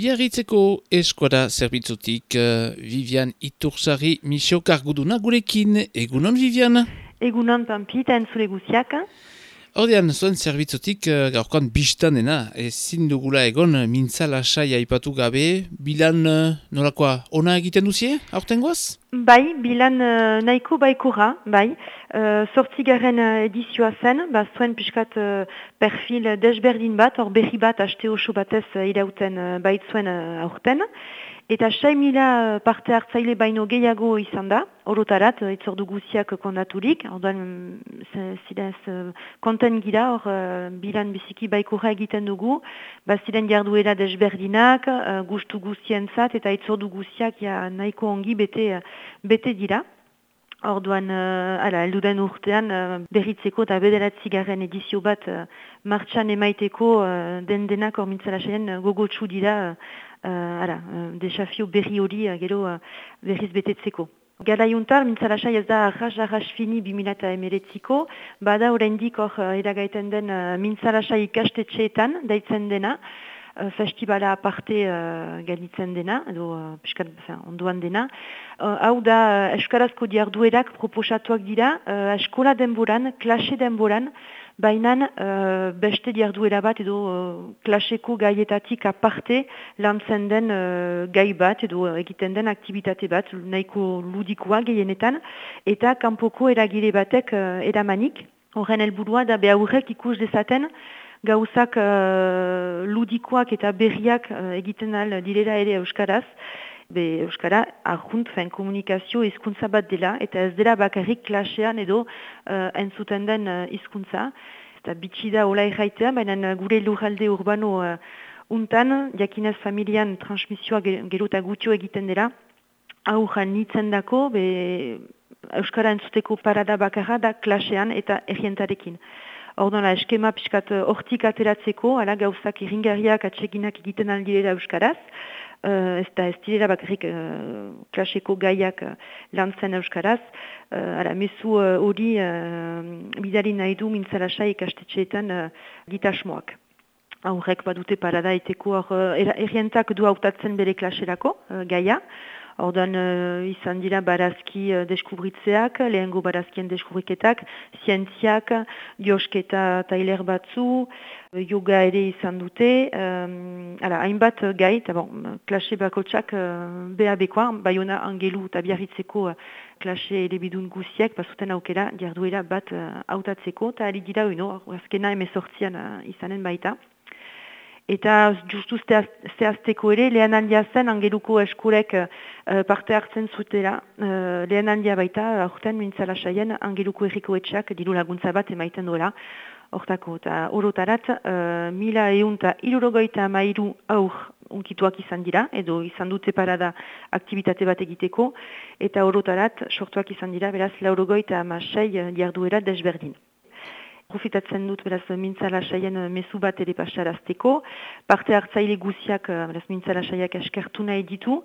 Biarritzeko eskuara zerbitzutik uh, Vivian Itursari misio karguduna gurekin. Egunon, Vivian? Egunon, Pampita, entzule guziak. Hordean, zuen zerbitzutik uh, gaurkoan biztan dena, ezin dugula egon mintzala saia ipatu gabe, bilan uh, nolakoa ona egiten duzie, aurten goaz? Bai, bilan uh, nahiko baikura, bai. Uh, Sortzigaren uh, edizioa zen, ba, zuen pixkat uh, perfil desberdin bat, hor berri bat, haste oso batez uh, irauten uh, baitzuen uh, aurten. Eta 6 mila eh, parte hartzaile baino gehiago izan da, horotarat, etzordu eh, guziak kondaturik, orduan mm, zidez eh, konten gira, hor bilan biziki baikurra egiten dugu, ba ziren jarduera desberdinak, gustu guzien zat, eta etzordu guziak ja, nahiko ongi bete, bete dira. Orduan, ala, elduden urtean, berritzeko eta bederatzi garen edizio bat martxan emaiteko den denak ormintzala xeien uh, gogotsu dira ara, uh, desafio berri hori uh, gero uh, berriz betetzeko. Gala juntar, mintzalasai ez da arras-arras fini 2000 emeretziko, bada oraindik hor uh, eragaiten den uh, mintzalasai ikastetxeetan, daitzen dena, uh, festibala aparte uh, galitzen dena, edo uh, piskat, onduan dena. Uh, hau da, uh, Euskarazko diarduerak proposatuak dira, uh, eskola denboran, klase denboran, Baina uh, beste diarduera bat edo uh, klaseko gaietatik aparte lantzen den uh, gai bat edo egiten den aktivitate bat nahiko ludikoa gehienetan eta kanpoko eragile batek uh, eramanik. Horren helburua da behaurrek ikus dezaten gauzak uh, ludikoak eta berriak uh, egiten al direla ere euskaraz be euskara arjunt fen komunikazio hizkuntza bat dela eta ez dela bakarrik klasean edo uh, entzuten den uh, hizkuntza. Eta bitxi da hola erraitea baina gure lurralde urbano uh, untan jakinez familian transmisioa gero eta gutxo egiten dela. Aurran nitzen dako be euskara entzuteko parada bakarra da klasean eta errientarekin. Orduan, eskema pixkat hortik ateratzeko, ala gauzak iringarriak atseginak egiten aldilera euskaraz, uh, ez da ez direla bakarrik uh, klaseko gaiak uh, lantzen euskaraz. Uh, ara, mesu hori uh, bidali nahi du mintzalasai ikastetxeetan uh, gitasmoak. Aurrek badute parada eteko uh, errientak du hautatzen bere klaserako uh, gaia. Ordan uh, izan dira barazki uh, deskubritzeak, lehengo barazkien deskubriketak, zientziak, diosketa tailer batzu, yoga ere izan dute, um, ala, hainbat gai, eta bon, klase bako txak uh, beha baiona angelu eta biarritzeko uh, klase ere bidun guziak, pasuten aukera, diarduera bat hautatzeko, uh, eta ari dira, uno, azkena emezortzian uh, izanen baita. Eta justuz zehazteko ere, lehen handia zen, angeluko eskurek uh, parte hartzen zutela. Uh, lehen handia baita, aurten mintzala saien, angeluko erriko etxak, diru laguntza bat emaiten duela. Hortako, eta orotarat, uh, mila egun eta irurogoita mairu aur unkituak izan dira, edo izan dute parada aktivitate bat egiteko, eta orotarat, sortuak izan dira, beraz, laurogoita masai jarduera desberdin profitatzen dut beraz mintzala saien eh, mezu bat ere pasarazteko. Parte hartzaile guziak eh, beraz mintzala saiak eskertu nahi ditu.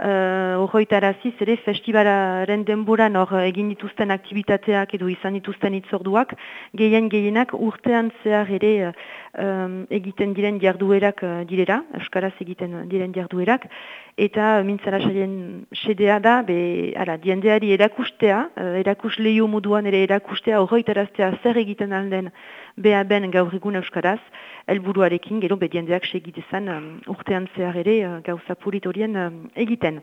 Horroitaraziz uh, ere festivalaren denboran hor egin dituzten aktivitateak edo izan dituzten itzorduak. Gehien gehienak urtean zehar ere um, egiten diren jarduerak direra, Euskaraz egiten diren jarduerak. Eta mintzala saien sedea da, be, ara, diendeari erakustea, erakus lehio moduan ere erakustea horroitaraztea zer egiten den beha ben gaur egun euskaraz, helburuarekin gero bediendeak segitezan um, urtean zehar ere uh, gauza politorien um, egiten.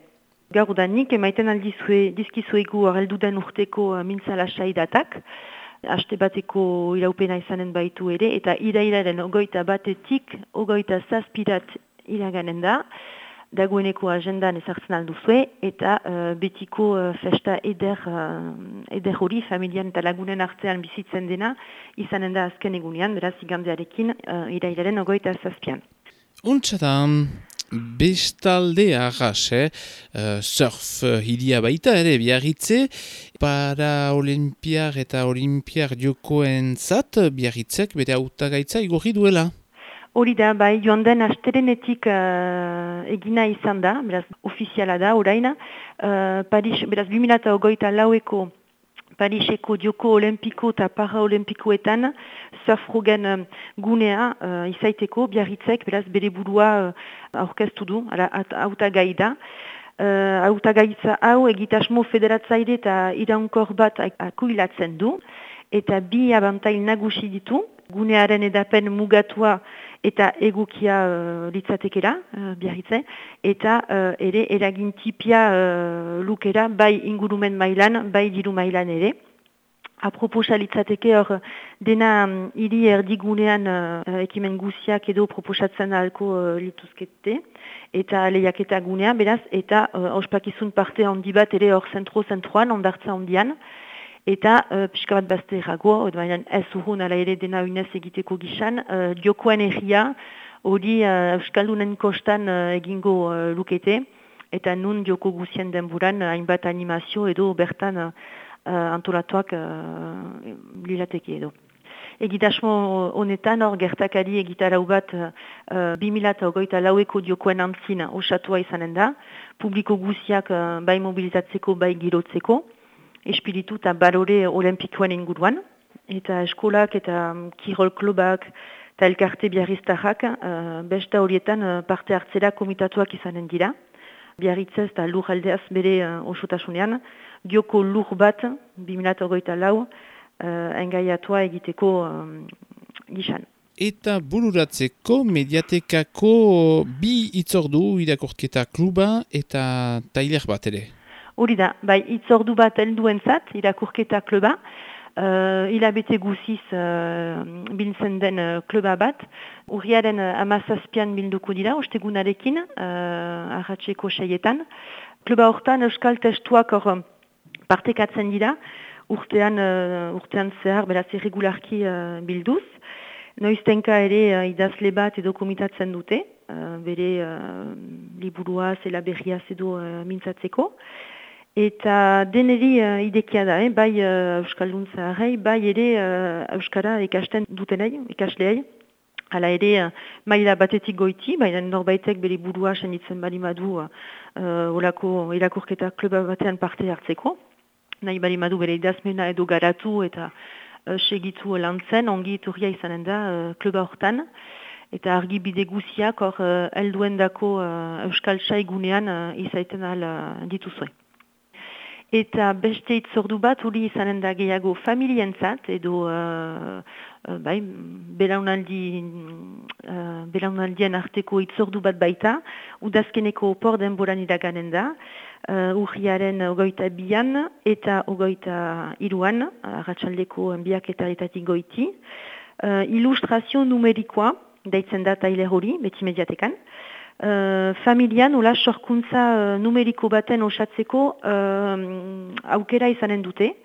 Gaur da nik emaiten aldizue, dizkizuegu arreldu den urteko uh, mintzala saidatak, haste bateko iraupena izanen baitu ere, eta irailaren ogoita batetik, ogoita zazpirat iraganen da, dagoeneko agendan ezartzen alduzue, eta uh, betiko uh, festa eder, uh, eder hori, familian eta lagunen artean bizitzen dena, izanen da azken egunean, beraz igandearekin, uh, irailaren ogoita zazpian. Untsa da, bestalde arras, eh? uh, surf hiria baita ere biarritze, para olimpiar eta olimpiar jokoen zat, biarritzek bere autagaitza igorri duela. Hori da, bai, joan den asterenetik uh, egina izan da, beraz, ofiziala da, oraina. Uh, Paris, beraz, 2008 laueko Pariseko dioko olimpiko eta paraolimpikoetan surfrogen uh, gunea uh, izaiteko biarritzek, beraz bere burua uh, aurkeztu du, auta gai da. Uh, hau egitasmo federatzaire eta iraunkor bat akuilatzen du, eta bi abantail nagusi ditu, gunearen edapen mugatua eta egukia uh, litzatekera, uh, biarritze, eta uh, ere eragintipia uh, lukera bai ingurumen mailan, bai diru mailan ere. Aproposa litzateke hor dena um, hiri erdigunean uh, ekimen guziak edo proposatzen ahalko uh, lituzkete, eta lehiak eta gunean, beraz, eta uh, ospakizun parte handi bat ere hor zentro-zentroan, ondartza handian, eta uh, pixka bat bazte errago, baina ez urun ala ere dena uinez egiteko gizan, uh, diokoen erria hori uh, Euskaldunen kostan uh, egingo uh, lukete, eta nun dioko guzien denburan hainbat animazio edo bertan uh, antolatuak uh, lilateke edo. Egitasmo honetan hor gertakari egitarau bat uh, 2008 laueko diokoen antzin osatua izanen da, publiko guziak uh, bai mobilizatzeko, bai girotzeko, espiritu eta balore olimpikoen inguruan. Eta eskolak eta um, kirol klubak eta elkarte biarriztarrak uh, besta horietan uh, parte hartzera komitatuak izanen dira. Biarritzez eta lur aldeaz bere uh, osotasunean. Dioko lur bat, 2008 lau, uh, engaiatua egiteko um, gixan. Eta bururatzeko mediatekako bi itzordu irakorketa kluba eta tailer bat ere. Hori da, bai, itzordu bat helduen zat, irakurketa kluba, uh, hilabete guziz uh, biltzen den uh, kluba bat, urriaren uh, amazazpian bilduko dira, ostegunarekin, uh, ahatzeko seietan. Kluba hortan euskal testuak hor partekatzen dira, urtean, uh, urtean zehar, beraz irregularki uh, bilduz. Noiztenka ere uh, idazle bat edo komitatzen dute, uh, bere uh, liburua, zela berria zedo uh, mintzatzeko. Eta deneri uh, idekia da, eh? bai uh, Euskalduntza arrei, bai ere uh, Euskara ikasten dutenei, ikasleei. Hala ere, uh, maila batetik goiti, baina norbaitek bere burua senditzen bali madu uh, olako irakurketa kluba batean parte hartzeko. Nahi bali madu bere idazmena edo garatu eta uh, segitu lantzen, ongi iturria izanen da uh, kluba hortan. Eta argi bide guziak hor uh, elduen dako uh, Euskal Saigunean uh, izaiten al uh, dituzue. Eta beste itzordu bat, hori izanen da gehiago familientzat, edo uh, uh, bai, belaunaldi, uh, belaunaldien arteko itzordu bat baita, udazkeneko por denboran idaganen da, uh, urriaren ogoita bian eta ogoita iruan, ratxaldeko biak eta etatik goiti. Uh, ilustrazio numerikoa, daitzen da tailer hori, beti mediatekan, Uh, familian, ola, sorkuntza uh, numeriko baten osatzeko uh, aukera izanen dute.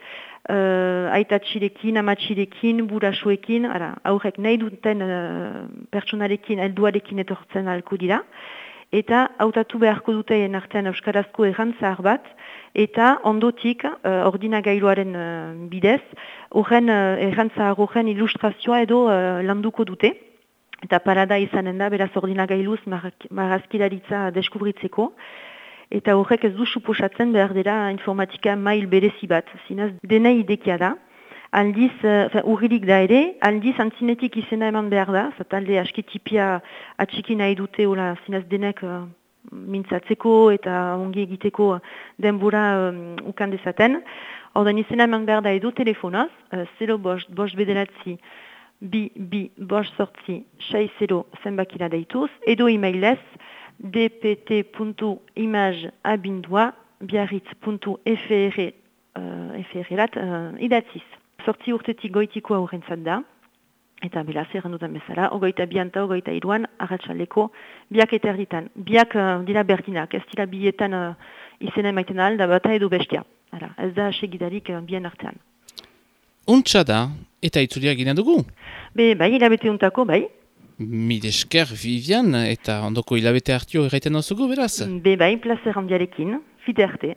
Uh, aitatxirekin, amatxirekin, burasuekin, ara, aurrek nahi duten uh, pertsonarekin, elduarekin etortzen alko dira. Eta hautatu beharko dute artean euskarazko errantzar bat, eta ondotik, uh, ordinagailuaren uh, bidez, horren uh, errantzar horren ilustrazioa edo uh, landuko dute. Eta parada izanen da, beraz ordinagailuz marazkilaritza deskubritzeko. Eta horrek ez du suposatzen behar dira informatika mail berezi bat. Zinaz, dena idekia da. Aldiz, uh, urrilik da ere, aldiz antzinetik izena eman behar da. Zatalde asketipia atxiki nahi dute, ola, zinaz denek uh, mintzatzeko eta ongi egiteko denbora um, ukan dezaten. Ordan izena eman behar da edo telefonaz, uh, 0 bost, bost bederatzi, bi, bi, bos sortzi, sei zero zenbakira deituz, edo emailez dpt.imagabindua biarritz.fr uh, FR-lat uh, idatziz. Sortzi urtetik goitiko aurrentzat da, eta bela zer handutan bezala, ogoita bianta, ogoita iruan, arratsaleko biak eta erditan. Biak uh, dira berdinak, ez dira bietan uh, izena emaiten alda, bata edo bestia. Ara, ez da segidarik uh, bien artean. Untsa da, eta itzuliak gina dugu? Be, bai, hilabete untako, bai. Mide esker, Vivian, eta ondoko hilabete hartio erraiten osugu, beraz? Be, bai, placer handiarekin, fide arte.